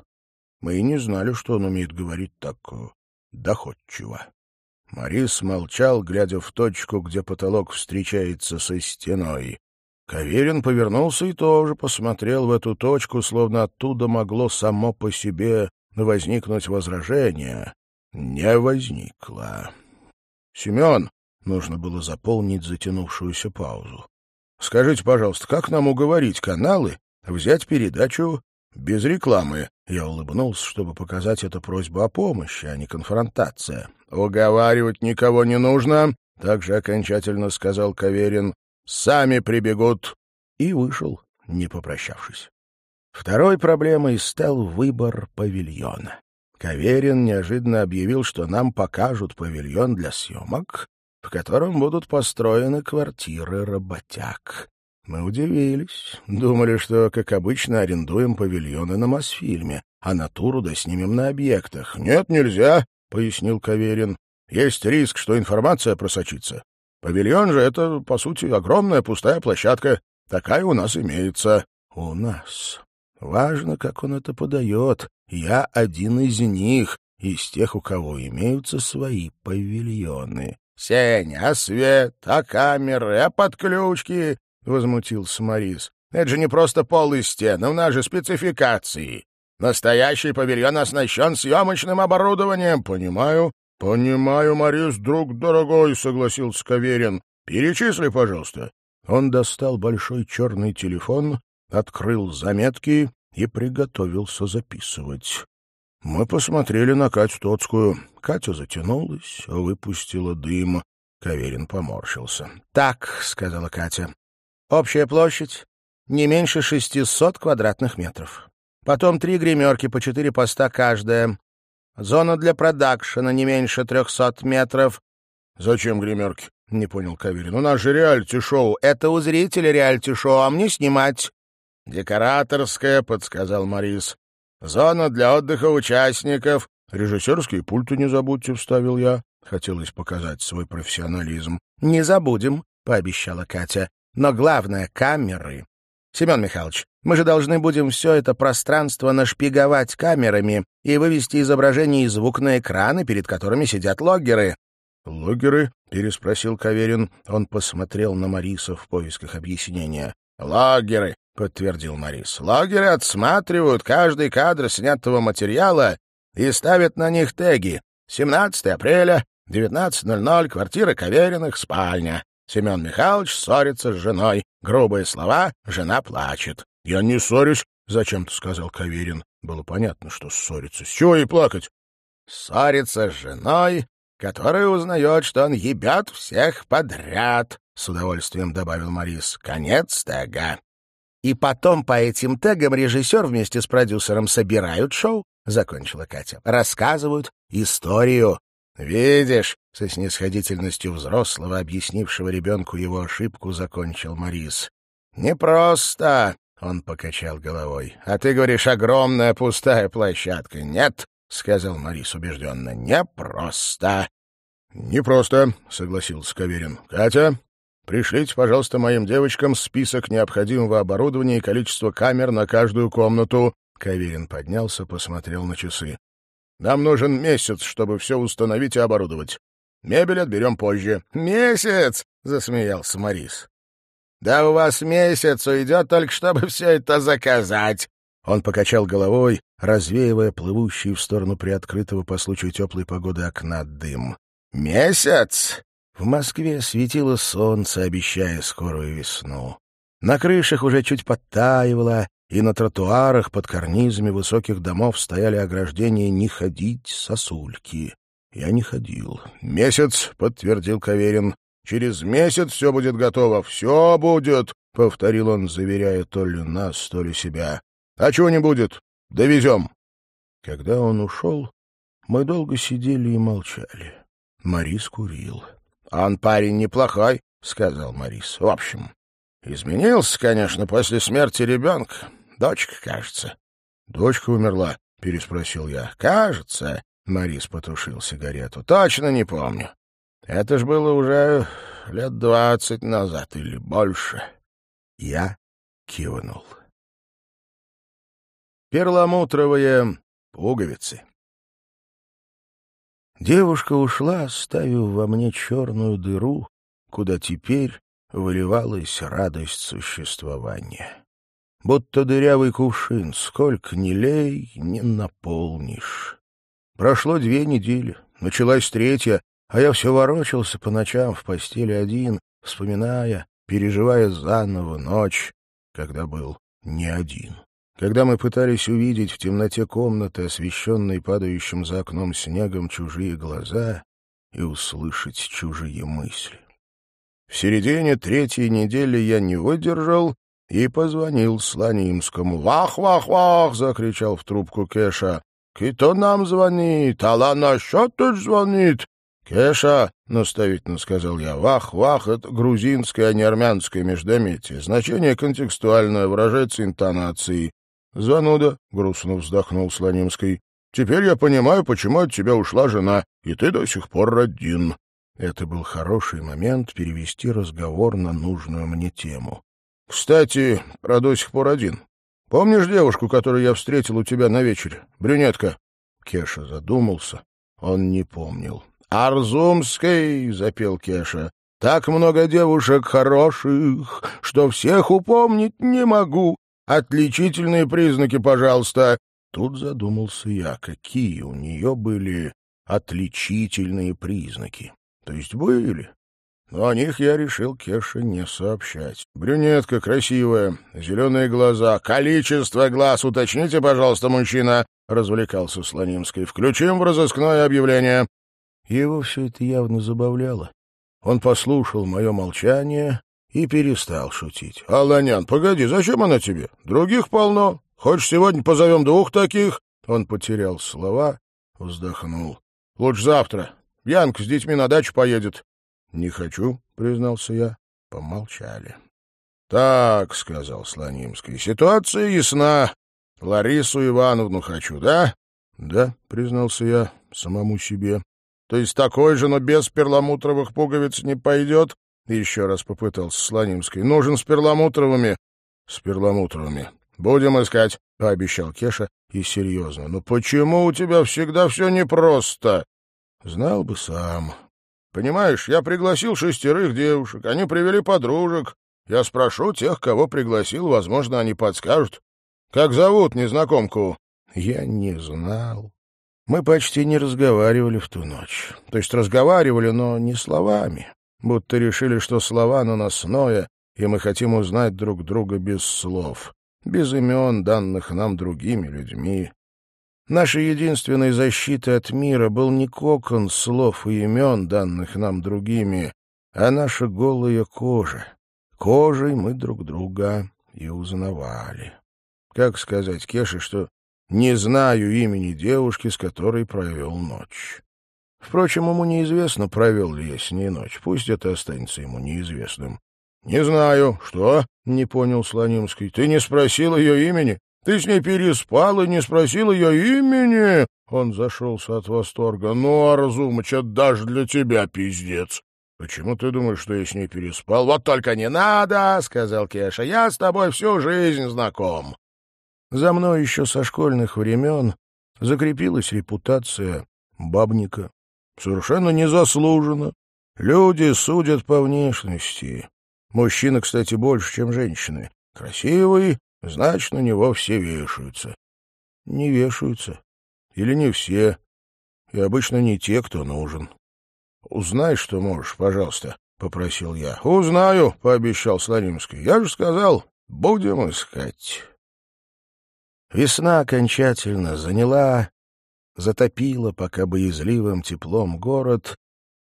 Мы и не знали, что он умеет говорить так э, доходчиво. Марис молчал, глядя в точку, где потолок встречается со стеной. Каверин повернулся и тоже посмотрел в эту точку, словно оттуда могло само по себе возникнуть возражение. Не возникло. «Семен!» — нужно было заполнить затянувшуюся паузу. «Скажите, пожалуйста, как нам уговорить каналы взять передачу без рекламы?» Я улыбнулся, чтобы показать это просьбу о помощи, а не конфронтация. «Уговаривать никого не нужно», — также окончательно сказал Каверин сами прибегут!» И вышел, не попрощавшись. Второй проблемой стал выбор павильона. Каверин неожиданно объявил, что нам покажут павильон для съемок, в котором будут построены квартиры работяг. Мы удивились, думали, что, как обычно, арендуем павильоны на Мосфильме, а натуру да снимем на объектах. «Нет, нельзя», — пояснил Каверин. «Есть риск, что информация просочится. Павильон же — это, по сути, огромная пустая площадка. Такая у нас имеется. У нас. Важно, как он это подает. Я один из них, из тех, у кого имеются свои павильоны. — Сеня, а свет, а камеры, а подключки? — возмутился Морис. — Это же не просто пол и стены, у нас же спецификации. Настоящий павильон оснащен съемочным оборудованием. — Понимаю, — Понимаю, Морис, друг дорогой, — согласился Каверин. — Перечисли, пожалуйста. Он достал большой черный телефон, открыл заметки и приготовился записывать. Мы посмотрели на Катю Тоцкую. Катя затянулась, выпустила дым. Каверин поморщился. — Так, — сказала Катя, — общая площадь не меньше шестисот квадратных метров. Потом три гримерки по четыре поста каждая. Зона для продакшена не меньше трехсот метров. — Зачем гримерки? — не понял Каверин. — У нас же реалити-шоу. — Это у зрителей реалити-шоу, а мне снимать. — Декораторская, — подсказал Морис. — Зона для отдыха участников. — Режиссерские пульты не забудьте, — вставил я. Хотелось показать свой профессионализм. — Не забудем, — пообещала Катя. — Но главное — камеры. Семен Михайлович, мы же должны будем все это пространство нашпиговать камерами и вывести изображение и звук на экраны, перед которыми сидят логгеры. «Логгеры?» — переспросил Каверин. Он посмотрел на Мариса в поисках объяснения. «Логгеры! подтвердил Морис. Логеры отсматривают каждый кадр снятого материала и ставят на них теги. 17 апреля, 19.00, квартира Кавериных, спальня. Семен Михайлович ссорится с женой. Грубые слова, жена плачет. — Я не ссорюсь, — зачем-то сказал Каверин. Было понятно, что ссорится. С чего ей плакать? — Ссорится с женой, которая узнает, что он ебет всех подряд, — с удовольствием добавил Морис. — Конец тега. И потом по этим тегам режиссер вместе с продюсером собирают шоу, — закончила Катя. — Рассказывают историю. «Видишь», — со снисходительностью взрослого, объяснившего ребенку его ошибку, закончил Морис. «Непросто», — он покачал головой. «А ты говоришь, огромная пустая площадка. Нет», — сказал Морис убежденно, — «непросто». «Непросто», — согласился Каверин. «Катя, пришлите, пожалуйста, моим девочкам список необходимого оборудования и количество камер на каждую комнату». Каверин поднялся, посмотрел на часы. Нам нужен месяц, чтобы все установить и оборудовать. Мебель отберем позже. — Месяц! — засмеялся Морис. — Да у вас месяц уйдет только, чтобы все это заказать. Он покачал головой, развеивая плывущий в сторону приоткрытого по случаю теплой погоды окна дым. «Месяц!» В Москве светило солнце, обещая скорую весну. На крышах уже чуть подтаивало, и на тротуарах под карнизами высоких домов стояли ограждения «Не ходить, сосульки». Я не ходил. «Месяц», — подтвердил Каверин. «Через месяц все будет готово. Все будет», — повторил он, заверяя то ли нас, то ли себя. «А чего не будет? Довезем». Когда он ушел, мы долго сидели и молчали. Марис курил. «Он парень неплохой», — сказал Марис. «В общем, изменился, конечно, после смерти ребенка. Дочка, кажется. — Дочка умерла? — переспросил я. — Кажется. Морис потушил сигарету. — Точно не помню. Это ж было уже лет двадцать назад или больше. Я кивнул. Перламутровые пуговицы. Девушка ушла, оставив во мне черную дыру, куда теперь выливалась радость существования будто дырявый кувшин, сколько ни лей, не наполнишь. Прошло две недели, началась третья, а я все ворочался по ночам в постели один, вспоминая, переживая заново ночь, когда был не один. Когда мы пытались увидеть в темноте комнаты, освещенной падающим за окном снегом, чужие глаза и услышать чужие мысли. В середине третьей недели я не выдержал и позвонил Слонимскому. «Вах, вах, вах!» — закричал в трубку Кеша. «Кто нам звонит? Алла на счет звонит!» «Кеша», — наставительно сказал я, — «вах, вах» — это грузинское, а не армянское междометие. Значение контекстуальное, выражается интонацией. «Зануда», — грустно вздохнул Слонимский. «Теперь я понимаю, почему от тебя ушла жена, и ты до сих пор один». Это был хороший момент перевести разговор на нужную мне тему. Кстати, про до сих пор один. Помнишь девушку, которую я встретил у тебя на вечере? Брюнетка. Кеша задумался. Он не помнил. «Арзумский!» — запел Кеша. «Так много девушек хороших, что всех упомнить не могу. Отличительные признаки, пожалуйста». Тут задумался я, какие у нее были отличительные признаки. То есть были, но о них я решил Кеше не сообщать. Брюнетка красивая, зеленые глаза. Количество глаз уточните, пожалуйста, мужчина, — развлекался Слонимский. Включим в разыскное объявление. Его все это явно забавляло. Он послушал мое молчание и перестал шутить. — Аланян, погоди, зачем она тебе? Других полно. Хочешь, сегодня позовем двух таких? Он потерял слова, вздохнул. — Лучше завтра. Янка с детьми на дачу поедет. «Не хочу», — признался я. Помолчали. «Так», — сказал Слонимский, — «ситуация ясна. Ларису Ивановну хочу, да?» «Да», — признался я самому себе. «То есть такой же, но без перламутровых пуговиц не пойдет?» Еще раз попытался Слонимский. «Нужен с перламутровыми». «С перламутровыми. Будем искать», — пообещал Кеша и серьезно. «Но почему у тебя всегда все непросто?» «Знал бы сам», Понимаешь, я пригласил шестерых девушек, они привели подружек. Я спрошу тех, кого пригласил, возможно, они подскажут. Как зовут незнакомку?» Я не знал. Мы почти не разговаривали в ту ночь. То есть разговаривали, но не словами. Будто решили, что слова наносное, и мы хотим узнать друг друга без слов, без имен, данных нам другими людьми. Нашей единственной защитой от мира был не кокон слов и имен, данных нам другими, а наша голая кожа. Кожей мы друг друга и узнавали. Как сказать Кеше, что не знаю имени девушки, с которой провел ночь. Впрочем, ему неизвестно, провел ли я с ней ночь. Пусть это останется ему неизвестным. — Не знаю. Что? — не понял Слонимский. — Ты не спросил ее имени? Ты с ней переспал и не спросил ее имени? Он зашелся от восторга. — Ну, Арзумыч, это даже для тебя пиздец. — Почему ты думаешь, что я с ней переспал? — Вот только не надо, — сказал Кеша. — Я с тобой всю жизнь знаком. За мной еще со школьных времен закрепилась репутация бабника. Совершенно незаслуженно. Люди судят по внешности. Мужчины, кстати, больше, чем женщины. Красивый, значит, на него все вешаются. Не вешаются. Или не все. И обычно не те, кто нужен. «Узнай, что можешь, пожалуйста», — попросил я. «Узнаю», — пообещал Слонимский. «Я же сказал, будем искать». Весна окончательно заняла, затопила пока боязливым теплом город,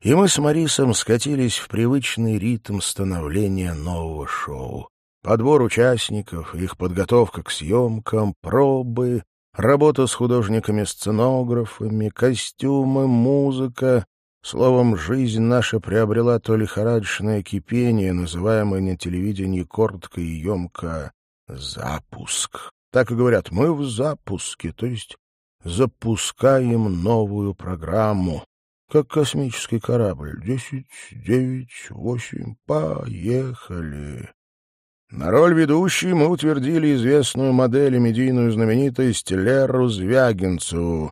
и мы с Марисом скатились в привычный ритм становления нового шоу. Подбор участников, их подготовка к съемкам, пробы, работа с художниками-сценографами, костюмы, музыка. Словом, жизнь наша приобрела то лихорадочное кипение, называемое на телевидении коротко и емко «запуск». Так и говорят, мы в запуске, то есть запускаем новую программу. Как космический корабль. Десять, девять, восемь, поехали. На роль ведущей мы утвердили известную модель и медийную знаменитость Леру Звягинцеву,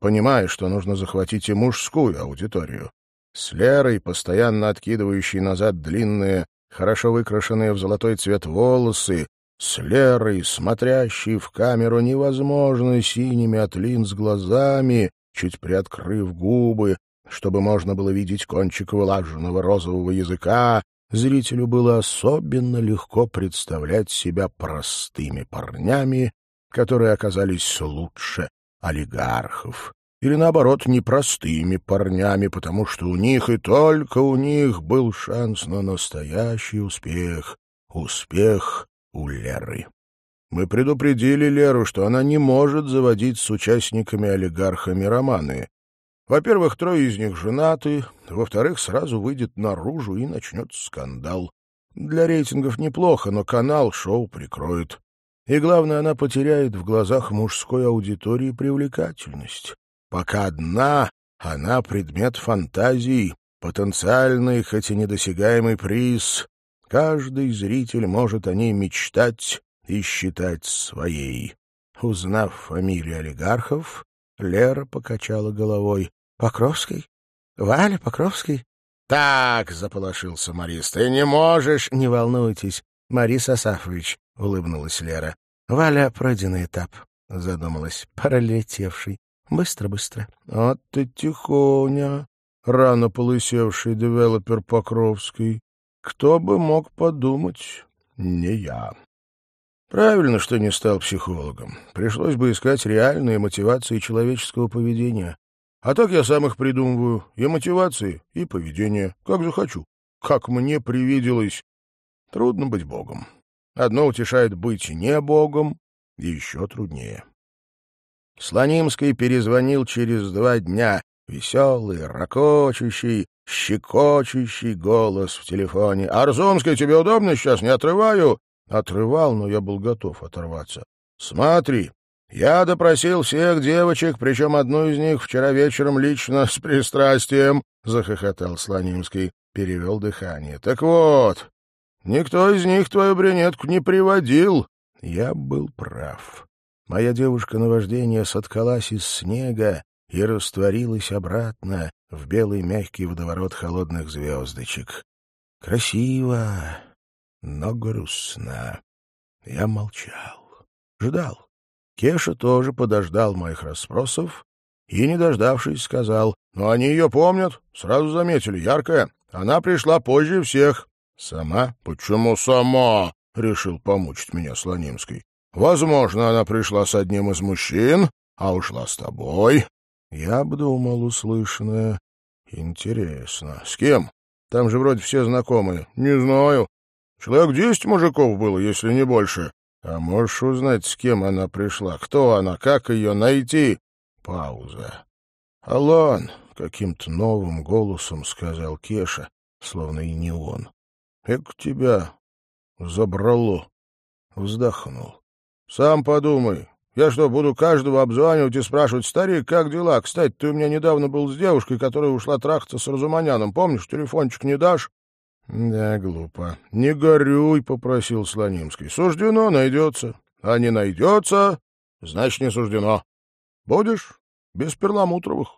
понимая, что нужно захватить и мужскую аудиторию. С Лерой, постоянно откидывающей назад длинные, хорошо выкрашенные в золотой цвет волосы, с Лерой, смотрящей в камеру невозможно синими от линз глазами, чуть приоткрыв губы, чтобы можно было видеть кончик вылаженного розового языка, зрителю было особенно легко представлять себя простыми парнями, которые оказались лучше олигархов. Или, наоборот, непростыми парнями, потому что у них и только у них был шанс на настоящий успех. Успех у Леры. Мы предупредили Леру, что она не может заводить с участниками-олигархами романы. Во-первых, трое из них женаты, во-вторых, сразу выйдет наружу и начнется скандал. Для рейтингов неплохо, но канал шоу прикроет. И главное, она потеряет в глазах мужской аудитории привлекательность. Пока одна, она предмет фантазий, потенциальный, хоть и недосягаемый приз. Каждый зритель может о ней мечтать и считать своей. Узнав фамилию олигархов, Лера покачала головой. — Покровский? Валя Покровский? — Так, — заполошился Марис, — ты не можешь... — Не волнуйтесь, Марис Асафович, — улыбнулась Лера. — Валя пройденный этап, — задумалась, — пролетевший. Быстро-быстро. — А ты тихоня, рано полысевший девелопер Покровский. Кто бы мог подумать? Не я. Правильно, что не стал психологом. Пришлось бы искать реальные мотивации человеческого поведения. А так я сам их придумываю. И мотивации, и поведение. Как захочу. Как мне привиделось. Трудно быть богом. Одно утешает быть не богом, и еще труднее. Слонимский перезвонил через два дня, веселый, ракочущий, щекочущий голос в телефоне. «Арзумский, тебе удобно сейчас? Не отрываю?» Отрывал, но я был готов оторваться. «Смотри, я допросил всех девочек, причем одну из них вчера вечером лично с пристрастием», — захохотал Слонимский, перевел дыхание. «Так вот, никто из них твою брюнетку не приводил». Я был прав. Моя девушка на вождение соткалась из снега и растворилась обратно, в белый мягкий водоворот холодных звездочек. Красиво. но грустно. Я молчал, ждал. Кеша тоже подождал моих расспросов и, не дождавшись, сказал, «Ну, они ее помнят, сразу заметили, яркая. Она пришла позже всех». «Сама? Почему сама?» — решил помучить меня Слонимский. «Возможно, она пришла с одним из мужчин, а ушла с тобой». Я обдумал услышанное. «Интересно. С кем? Там же вроде все знакомые. Не знаю. Человек десять мужиков было, если не больше. А можешь узнать, с кем она пришла? Кто она? Как ее найти?» Пауза. «Алан!» — каким-то новым голосом сказал Кеша, словно и не он. «Эк тебя забрало!» Вздохнул. «Сам подумай. Я что, буду каждого обзванивать и спрашивать, старик, как дела? Кстати, ты у меня недавно был с девушкой, которая ушла трахаться с Разуманяном. Помнишь, телефончик не дашь?» «Да, глупо. Не горюй», — попросил Слонимский. «Суждено, найдется. А не найдется, значит, не суждено. Будешь без перламутровых.